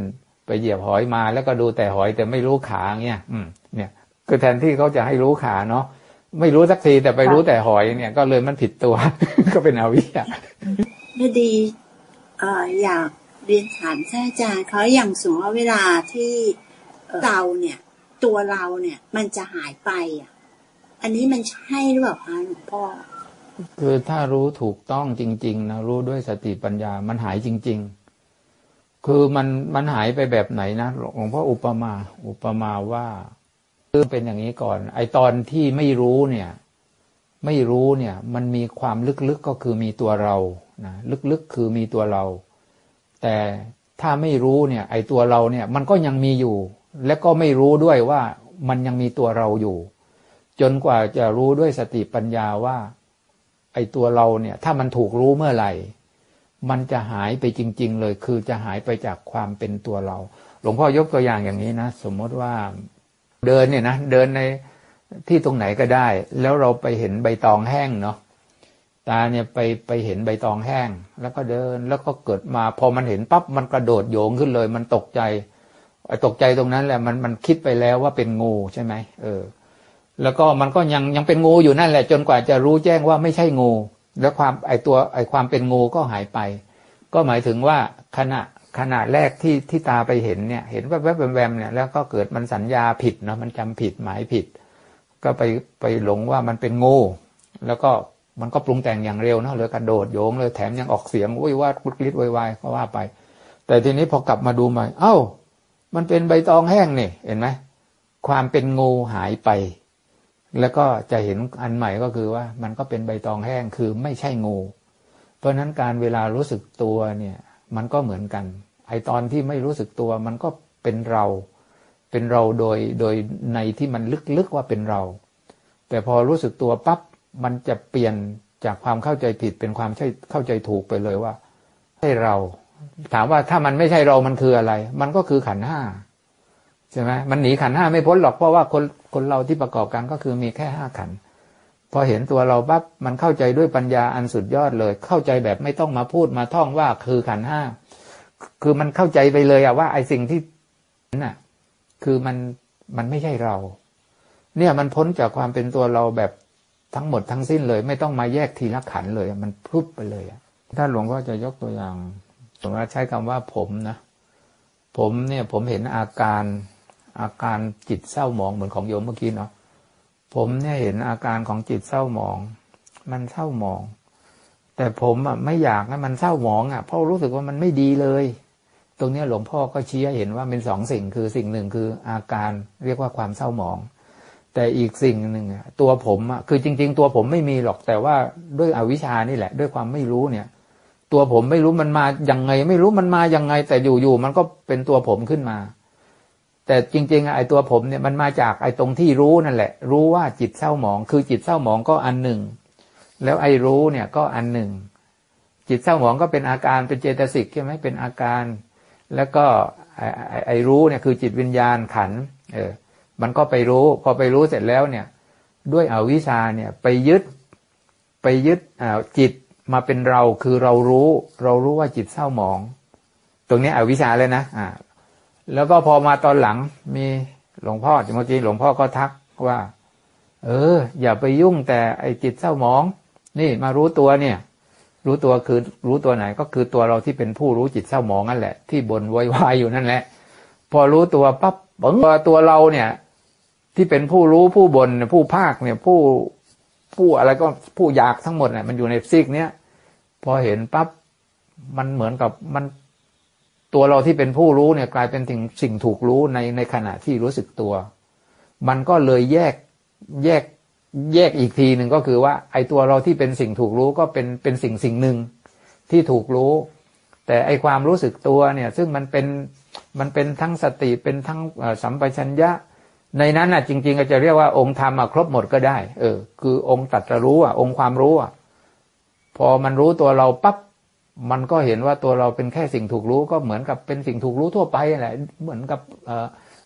ไปเหยียบหอยมาแล้วก็ดูแต่หอยแต่ไม่รู้ขาเงี้ยอืมเนี่ย คือแทนที่เขาจะให้รู้ขาเนาะไม่รู้สักทีแต่ไปรู้แต่หอยเนี่ย ก็เลยมันผิดตัว ก็เป็นอวิชชาพอดีเอ่ออยากเรียนถามท่านอาจารย์เขาอย่างสมมติว่าเวลาที่เอ่อเราเนี่ย ตัวเราเนี่ย มันจะหายไปอะ อันนี้มันใช่หรือเปล่าคะหลวงพ่อคือถ้ารู้ถูกต้องจริง ๆ นะรู้ด้วยสติปัญญามันหายจริง ๆ คือมันมันหายไปแบบไหนนะหลวงพ่ออุปมา อุปมาว่า คือเป็นอย่างนี้ก่อน ไอตอนที่ไม่รู้เนี่ย ไม่รู้เนี่ย มันมีความลึกๆก็คือมีตัวเรานะลึกๆคือมีตัวเรา แต่ถ้าไม่รู้เนี่ย ไอตัวเราเนี่ย มันก็ยังมีอยู่ และก็ไม่รู้ด้วยว่ามันยังมีตัวเราอยู่ จนกว่าจะรู้ด้วยสติปัญญาว่า ไอตัวเราเนี่ย ถ้ามันถูกรู้เมื่อไหร่ มันจะหายไปจริง ๆ เลย คือจะหายไปจากความเป็นตัวเรา หลวงพ่อยกตัวอย่างอย่างนี้นะ สมมติว่า เดินเนี่ยนะเดินในที่ตรงไหนก็ได้ แล้วเราไปเห็นใบตองแห้งเนาะตาเนี่ยไปไปเห็นใบตองแห้ง แล้วก็เดินแล้วก็เกิดมา พอมันเห็นปั๊บมันกระโดดโยงขึ้นเลย มันตกใจตกใจตรงนั้นแหละมันมันคิดไปแล้วว่าเป็นงูใช่ไหมเออ แล้วก็มันก็ยังยังเป็นงูอยู่นั่นแหละ จนกว่าจะรู้แจ้งว่าไม่ใช่งู แล้วความไอตัวไอความเป็นงูก็หายไป ก็หมายถึงว่าขณะ ขณะแรกที่ที่ตาไปเห็นเนี่ย เห็นแวบๆแวมๆเนี่ยแล้วก็เกิดมันสัญญาผิดเนาะมันจำผิดหมายผิด ก็ไปไปหลงว่ามันเป็นงูแล้วก็มันก็ปรุงแต่งอย่างเร็วเนาะเลยกระโดดโยงเลยแถมยังออกเสียงอุ้ยวาดกุดกริดวยวายก็ว่าไป แต่ทีนี้พอกลับมาดูใหม่เอ้า มันเป็นใบตองแห้งนี่เห็นไหมความเป็นงูหายไป แล้วก็จะเห็นอันใหม่ก็คือว่ามันก็เป็นใบตองแห้งคือไม่ใช่งู เพราะนั้นการเวลารู้สึกตัวเนี่ย มันก็เหมือนกัน ไอตอนที่ไม่รู้สึกตัวมันก็เป็นเรา เป็นเราโดยโดยในที่มันลึกๆว่าเป็นเรา แต่พอรู้สึกตัวปั๊บมันจะเปลี่ยนจากความเข้าใจผิดเป็นความใช่เข้าใจถูกไปเลยว่าให้เรา ถามว่าถ้ามันไม่ใช่เรามันคืออะไร มันก็คือขันห้าใช่ไหมมันหนีขันห้าไม่พ้นหรอกเพราะว่าคนคนเราที่ประกอบกันก็คือมีแค่ห้าขัน พอเห็นตัวเราปั๊บมันเข้าใจด้วยปัญญาอันสุดยอดเลย เข้าใจแบบไม่ต้องมาพูดมาท่องว่าคือขันห้าคือมันเข้าใจไปเลยอะว่าไอสิ่งที่น่ะ คือมันมันไม่ใช่เรา เนี่ยมันพ้นจากความเป็นตัวเราแบบทั้งหมดทั้งสิ้นเลย ไม่ต้องมาแยกทีละขันเลย มันพุบไปเลยอะถ้าหลวงพ่อจะยกตัวอย่างสมมติใช้คำว่าผมนะผมเนี่ยผมเห็นอาการอาการจิตเศร้าหมองเหมือนของโยมเมื่อกี้เนาะ ผมเนี่ยเห็นอาการของจิตเศร้าหมอง มันเศร้าหมอง แต่ผมอะไม่อยากให้มันเศร้าหมองอะเพราะรู้สึกว่ามันไม่ดีเลย ตรงนี้หลวงพ่อก็ชี้ให้เห็นว่าเป็นสองสิ่งคือสิ่งหนึ่งคืออาการเรียกว่าความเศร้าหมอง แต่อีกสิ่งหนึ่งตัวผมอะคือจริง ๆ ตัวผมไม่มีหรอกแต่ว่าด้วยอวิชานี่แหละ ด้วยความไม่รู้เนี่ย ตัวผมไม่รู้มันมาอย่างไง ไม่รู้มันมาอย่างไง แต่อยู่ๆมันก็เป็นตัวผมขึ้นมา แต่จริงๆไอ้ตัวผมเนี่ยมันมาจากไอ้ตรงที่รู้นั่นแหละ รู้ว่าจิตเศร้าหมอง คือจิตเศร้าหมองก็อันหนึ่ง แล้วไอ้รู้เนี่ยก็อันหนึ่ง จิตเศร้าหมองก็เป็นอาการเป็นเจตสิกใช่ไหมเป็นอาการ แล้วก็ไอ้ไอ้รู้เนี่ยคือจิตวิญญาณขัน เออ มันก็ไปรู้ พอไปรู้เสร็จแล้วเนี่ย ด้วยอวิชชาเนี่ยไปยึดไปยึดจิตมาเป็นเราคือเรารู้ เรารู้ว่าจิตเศร้าหมอง ตรงนี้อวิชชาเลยนะอ่า แล้วก็พอมาตอนหลังมีหลวงพ่อเมื่อกี้หลวงพ่อก็ทักว่า เออ อย่าไปยุ่งแต่ไอ้จิตเศร้าหมอง นี่มารู้ตัวเนี่ย รู้ตัวคือรู้ตัวไหนก็คือตัวเราที่เป็นผู้รู้จิตเศร้าหมองนั่นแหละ ที่บนวายวายอยู่นั่นแหละ พอรู้ตัวปั๊บบังตัวเราเนี่ย ที่เป็นผู้รู้ผู้บนผู้ภาคเนี่ยผู้ผู้อะไรก็ผู้อยากทั้งหมดเนี่ยมันอยู่ในซีกเนี้ยพอเห็นปั๊บมันเหมือนกับมัน ตัวเราที่เป็นผู้รู้เนี่ยกลายเป็นสิ่งสิ่งถูกรู้ในในขณะที่รู้สึกตัว มันก็เลยแยกแยกแยกอีกทีหนึ่งก็คือว่า ไอ้ตัวเราที่เป็นสิ่งถูกรู้ก็เป็นเป็นสิ่งสิ่งหนึ่งที่ถูกรู้ แต่ไอ้ความรู้สึกตัวเนี่ย ซึ่งมันเป็นมันเป็นทั้งสติเป็นทั้งสัมปชัญญะ ในนั้นน่ะจริงๆก็จะเรียกว่าองค์ธรรมครบหมดก็ได้ เออ คือองค์ตัดรู้อะองค์ความรู้อะพอมันรู้ตัวเราปั๊บ มันก็เห็นว่าตัวเราเป็นแค่สิ่งถูกรู้ก็เหมือนกับเป็นสิ่งถูกรู้ทั่วไปแหละเหมือนกับ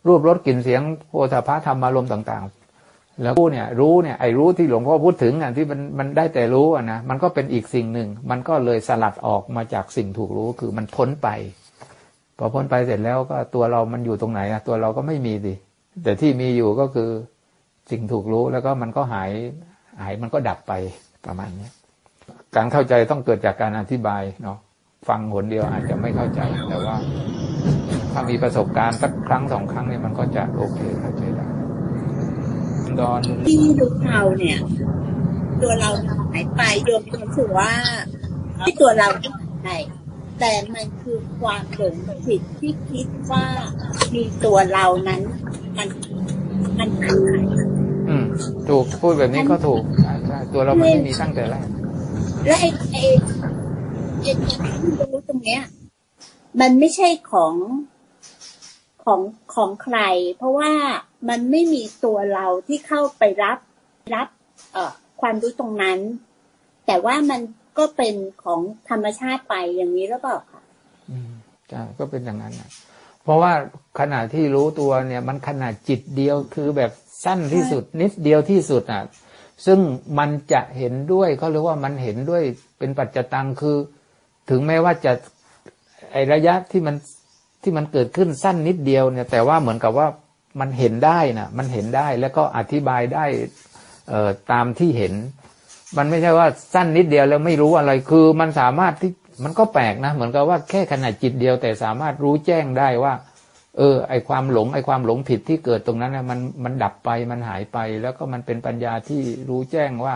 รูปรสกลิ่นเสียงโพธาภะธรรมารมณ์ต่าง ๆ แล้วรู้เนี่ยรู้เนี่ยไอ้รู้ที่หลวงพ่อพูดถึงอะที่มันมันได้แต่รู้อะนะมันก็เป็นอีกสิ่งหนึ่ง มันก็เลยสลัดออกมาจากสิ่งถูกรู้คือมันพ้นไปพอพ้นไปเสร็จแล้วก็ตัวเรามันอยู่ตรงไหนอะตัวเราก็ไม่มีสิแต่ที่มีอยู่ก็คือสิ่งถูกรู้แล้วก็มันก็หายหายมันก็ดับไปประมาณนี้ การเข้าใจต้องเกิดจากการอธิบายเนาะฟังหนเดียวอาจจะไม่เข้าใจ แต่ว่า ถ้ามีประสบการณ์สักครั้งสองครั้งเนี่ยมันก็จะโอเคเข้าใจได้ดอนที่ดูเราเนี่ย ตัวเราหายไปโยมรู้สึกว่าที่ตัวเราหายไปแต่มันคือความหลงผิดที่คิดว่ามีตัวเรานั้น มันมันหายอืมถูกพูดแบบนี้ก็ถูกใช่ใช่ตัวเรามันไม่มีตั้งแต่แรก และไอ้ไอ้ไอ้ที่รู้ตรงเนี้ย มันไม่ใช่ของของของใคร เพราะว่ามันไม่มีตัวเราที่เข้าไปรับรับเอ่อความรู้ตรงนั้น แต่ว่ามันก็เป็นของธรรมชาติไปอย่างนี้หรือเปล่าคะอืมใช่ก็เป็นอย่างนั้นนะเพราะว่าขณะที่รู้ตัวเนี่ย มันขนาดจิตเดียวคือแบบสั้นที่สุดนิดเดียวที่สุดอะ ซึ่งมันจะเห็นด้วยเขาเรียกว่ามันเห็นด้วยเป็นปัจจตังคือ ถึงแม้ว่าจะไอระยะที่มันที่มันเกิดขึ้นสั้นนิดเดียวเนี่ย แต่ว่าเหมือนกับว่ามันเห็นได้นะมันเห็นได้แล้วก็อธิบายได้เออตามที่เห็น มันไม่ใช่ว่าสั้นนิดเดียวแล้วไม่รู้อะไรคือมันสามารถที่มันก็แปลกนะ เหมือนกับว่าแค่ขนาดจิตเดียว แต่สามารถรู้แจ้งได้ว่า เออ ไอความหลง ไอความหลงผิดที่เกิดตรงนั้นนะมันมันดับไปมันหายไป แล้วก็มันเป็นปัญญาที่รู้แจ้งว่า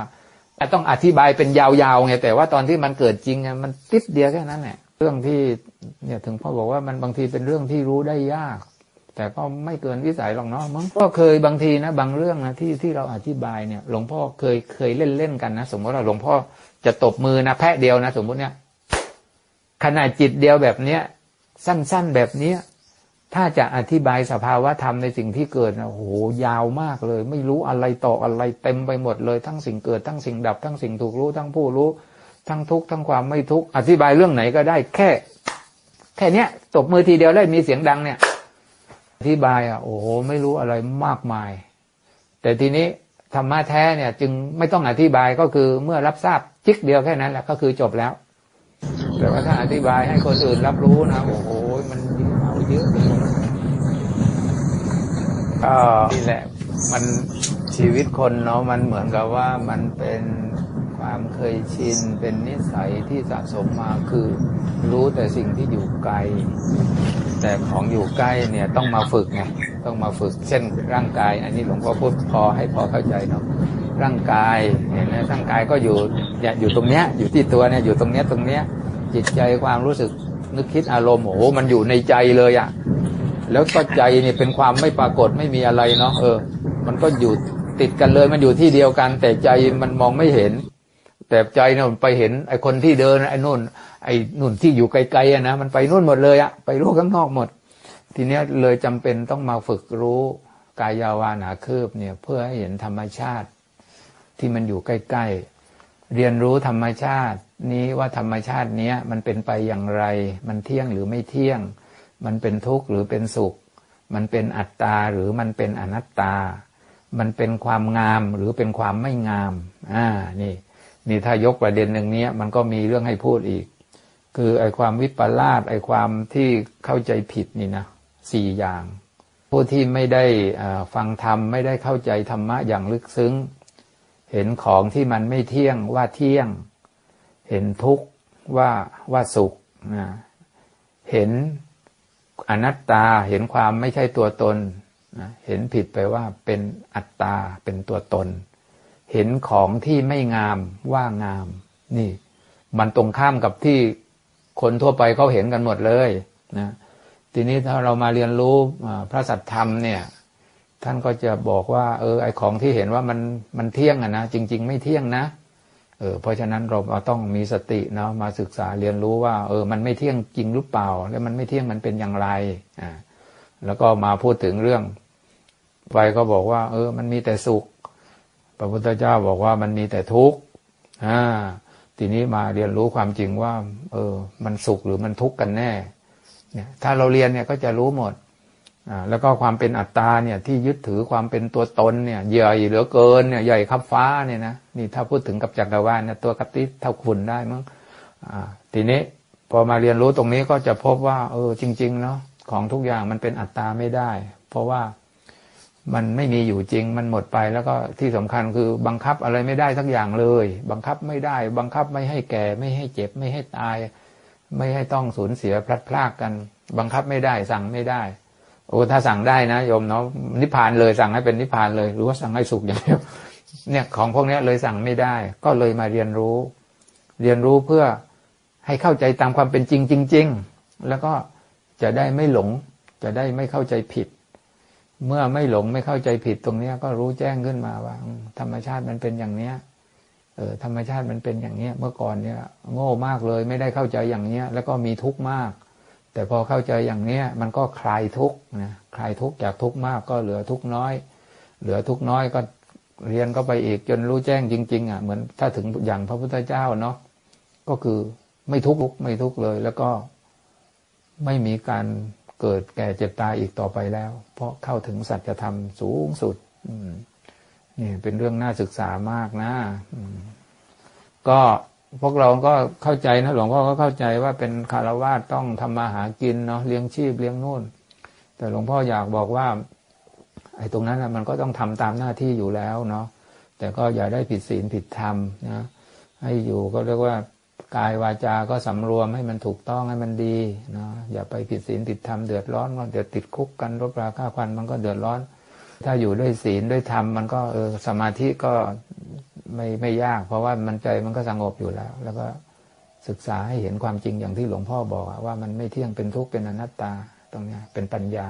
ต้องอธิบายเป็นยาวๆไงแต่ว่าตอนที่มันเกิดจริงมันติดเดียวแค่นั้นแหละเรื่องที่เนี่ยถึงพ่อบอกว่ามันบางทีเป็นเรื่องที่รู้ได้ยาก แต่ก็ไม่เกินวิสัยหรอกเนาะมั้งก็เคยบางทีนะ บางเรื่องนะที่ที่เราอธิบายเนี่ยหลวงพ่อเคยเคยเล่นเล่นกันนะสมมติว่าหลวงพ่อจะตบมือนะแพะเดียวนะสมมุติเนี่ยขนาดจิตเดียวแบบเนี้ยสั้น ๆแบบเนี้ย ถ้าจะอธิบายสภาวะธรรมในสิ่งที่เกิดนะโอ้โหยาวมากเลย ไม่รู้อะไรต่ออะไรเต็มไปหมดเลย ทั้งสิ่งเกิดทั้งสิ่งดับ ทั้งสิ่งถูกรู้ ทั้งผู้รู้ ทั้งทุกข์ทั้งความไม่ทุกข์อธิบายเรื่องไหนก็ได้ แค่ แค่เนี้ยตบมือทีเดียวได้มีเสียงดังเนี่ย อธิบายอะโอ้โหไม่รู้อะไรมากมาย แต่ทีนี้ธรรมะแท้เนี่ย จึงไม่ต้องอธิบายก็คือเมื่อรับทราบจิกเดียวแค่นั้นแหละก็คือจบแล้ว แต่ว่าถ้าอธิบายให้คนอื่นรับรู้นะโอ้โหมันเอาเยอะไปหมด ก็นี่แหละมันชีวิตคนเนาะมันเหมือนกับว่ามันเป็นความเคยชินเป็นนิสัยที่สะสมมาคือรู้แต่สิ่งที่อยู่ไกล แต่ของอยู่ใกล้เนี่ยต้องมาฝึกไงต้องมาฝึกเช่นร่างกาย อันนี้หลวงพ่อพูดพอให้พอเข้าใจเนาะร่างกายเห็นไหมร่างกายก็อยู่เนี่ยอยู่ตรงเนี้ยอยู่ที่ตัวเนี่ยอยู่ตรงเนี้ยตรงเนี้ยจิตใจความรู้สึกนึกคิดอารมณ์โอ้โหมันอยู่ในใจเลยอะ่ะ แล้วก็ใจเนี่ยเป็นความไม่ปรากฏไม่มีอะไรเนาะเออ มันก็อยู่ติดกันเลยมันอยู่ที่เดียวกัน แต่ใจมันมองไม่เห็น แต่ใจเนี่ยมันไปเห็นไอ้คนที่เดินไอ้นู่น ไอ้นู่นที่อยู่ไกลๆอะนะมันไปนู่นหมดเลยอะไปรู้ข้างนอกหมด ทีเนี้ยเลยจำเป็นต้องมาฝึกรู้กายาวานาคืบเนี่ย เพื่อให้เห็นธรรมชาติ ที่มันอยู่ใกล้ๆเรียนรู้ธรรมชาตินี้ว่าธรรมชาติเนี้ยมันเป็นไปอย่างไร มันเที่ยงหรือไม่เที่ยง มันเป็นทุกข์หรือเป็นสุข มันเป็นอัตตาหรือมันเป็นอนัตตา มันเป็นความงามหรือเป็นความไม่งาม อ่า นี่ นี่ถ้ายกประเด็นหนึ่งนี้มันก็มีเรื่องให้พูดอีก คือไอ้ความวิปลาสไอ้ความที่เข้าใจผิดนี่นะสี่อย่าง ผู้ที่ไม่ได้ฟังธรรมไม่ได้เข้าใจธรรมะอย่างลึกซึ้ง เห็นของที่มันไม่เที่ยงว่าเที่ยง เห็นทุกข์ว่าว่าสุขนะเห็น อนัตตาเห็นความไม่ใช่ตัวตนเห็นผิดไปว่าเป็นอัตตาเป็นตัวตน เห็นของที่ไม่งามว่างาม นี่ มันตรงข้ามกับที่คนทั่วไปเขาเห็นกันหมดเลยนะทีนี้ถ้าเรามาเรียนรู้พระสัทธรรมเนี่ย ท่านก็จะบอกว่า เออไอของที่เห็นว่ามันมันเที่ยงอะนะจริง ๆ ไม่เที่ยงนะ เออเพราะฉะนั้นเราต้องมีสติเนาะมาศึกษาเรียนรู้ว่า เออ มันไม่เที่ยงจริงหรือเปล่า แล้วมันไม่เที่ยงมันเป็นอย่างไรอ่าแล้วก็มาพูดถึงเรื่องไปก็บอกว่า เออ มันมีแต่สุข พระพุทธเจ้าบอกว่ามันมีแต่ทุกข์อ่าทีนี้มาเรียนรู้ความจริงว่า เออ มันสุขหรือมันทุกข์กันแน่ เนี่ย ถ้าเราเรียนเนี่ยก็จะรู้หมด แล้วก็ความเป็นอัตตาเนี่ยที่ยึดถือความเป็นตัวตนเนี่ยใหญ่เหลือเกินเนี่ยใหญ่ขับฟ้าเนี่ยนะนี่ถ้าพูดถึงกับจักรวาลเนี่ยตัวกติเท่าคุณได้มั้งอ่าทีนี้พอมาเรียนรู้ตรงนี้ก็จะพบว่า เออจริง ๆ เนาะของทุกอย่างมันเป็นอัตตาไม่ได้ เพราะว่ามันไม่มีอยู่จริงมันหมดไปแล้วก็ที่สำคัญคือบังคับอะไรไม่ได้สักอย่างเลย บังคับไม่ได้ บังคับไม่ให้แก่ ไม่ให้เจ็บ ไม่ให้ตาย ไม่ให้ต้องสูญเสียพลัดพรากกัน บังคับไม่ได้สั่งไม่ได้ โอ้ถ้าสั่งได้นะโยมเนาะนิพพานเลยสั่งให้เป็นนิพพานเลย หรือว่าสั่งให้สุขอย่างเดียวเนี่ยของพวกนี้เลยสั่งไม่ได้ ก็เลยมาเรียนรู้ เรียนรู้เพื่อให้เข้าใจตามความเป็นจริงจริง ๆ แล้วก็จะได้ไม่หลง จะได้ไม่เข้าใจผิด เมื่อไม่หลงไม่เข้าใจผิดตรงเนี้ยก็รู้แจ้งขึ้นมาว่า ธรรมชาติมันเป็นอย่างเนี้ยเออธรรมชาติมันเป็นอย่างเนี้ย เมื่อก่อนเนี่ย โง่มากเลยไม่ได้เข้าใจอย่างเนี้ย แล้วก็มีทุกข์มาก แต่พอเข้าใจอย่างเนี้ยมันก็คลายทุกข์นะคลายทุกข์จากทุกข์มากก็เหลือทุกข์น้อย เหลือทุกข์น้อยก็เรียนก็ไปอีกจนรู้แจ้งจริง ๆอะเหมือนถ้าถึงอย่างพระพุทธเจ้าเนาะก็คือไม่ทุกข์ไม่ทุกข์เลย แล้วก็ไม่มีการเกิดแก่เจ็บตายอีกต่อไปแล้ว เพราะเข้าถึงสัจธรรมสูงสุดนี่เป็นเรื่องน่าศึกษามากนะก็ พวกเราก็เข้าใจนะหลวงพ่อก็เข้าใจว่าเป็นคารวะต้องทำมาหากินเนาะเลี้ยงชีพเลี้ยงนู่น แต่หลวงพ่ออยากบอกว่า ไอ้ตรงนั้นนะมันก็ต้องทำตามหน้าที่อยู่แล้วเนาะแต่ก็อย่าได้ผิดศีลผิดธรรมนะให้อยู่ก็เรียกว่ากายวาจา ก็สำรวมให้มันถูกต้องให้มันดีเนาะอย่าไปผิดศีลผิดธรรมเดือดร้อนก็เดือดติดคุกกันรบราฆ่าฟันมันก็เดือดร้อน ถ้าอยู่ด้วยศีลด้วยธรรมมันก็เออสมาธิก็ ไม่ไม่ยาก เพราะว่ามันใจมันก็สงบอยู่แล้ว แล้วก็ศึกษาให้เห็นความจริงอย่างที่หลวงพ่อบอกว่ามันไม่เที่ยงเป็นทุกข์เป็นอนัตตาตรงนี้เป็นปัญญา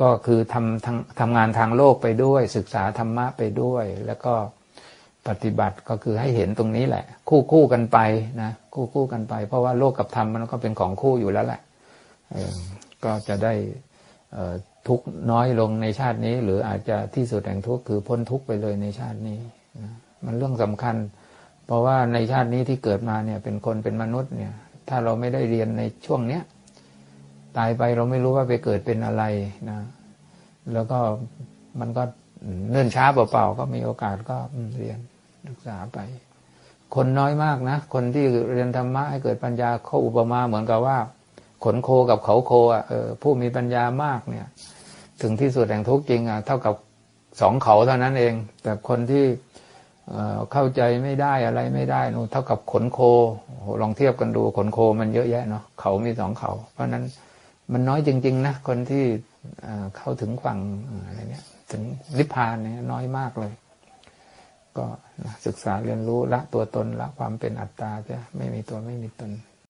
ก็คือทำทำทำงานทางโลกไปด้วย ศึกษาธรรมะไปด้วย แล้วก็ปฏิบัติก็คือให้เห็นตรงนี้แหละ คู่คู่กันไปนะคู่คู่กันไป เพราะว่าโลกกับธรรมมันก็เป็นของคู่อยู่แล้วแหละก็จะได้ทุกข์น้อยลงในชาตินี้ หรืออาจจะที่สุดแห่งทุกข์คือพ้นทุกข์ไปเลยในชาตินี้นะ มันเรื่องสำคัญ เพราะว่าในชาตินี้ที่เกิดมาเนี่ยเป็นคนเป็นมนุษย์เนี่ย ถ้าเราไม่ได้เรียนในช่วงเนี้ยตายไปเราไม่รู้ว่าไปเกิดเป็นอะไรนะ แล้วก็มันก็เนิ่นช้าเปล่าๆก็มีโอกาสก็เรียนศึกษาไป คนน้อยมากนะ คนที่เรียนธรรมะให้เกิดปัญญาเขาอุปมาเหมือนกับว่า ขนโคกับเขาโคอะเออผู้มีปัญญามากเนี่ย ถึงที่สุดแห่งทุกข์จริงอะเท่ากับสองเขาเท่านั้นเอง แต่คนที่ เข้าใจไม่ได้อะไรไม่ได้นู่นเท่ากับขนโคลองเทียบกันดูขนโคมันเยอะแยะเนาะเขามีสองเขา เพราะนั้นมันน้อยจริง ๆ นะ คนที่เข้าถึงฝั่งอะไรเนี่ยถึงนิพพานเนี่ยน้อยมากเลย ก็ศึกษาเรียนรู้ละตัวตนละความเป็นอัตตาจะไม่มีตัวไม่มีตน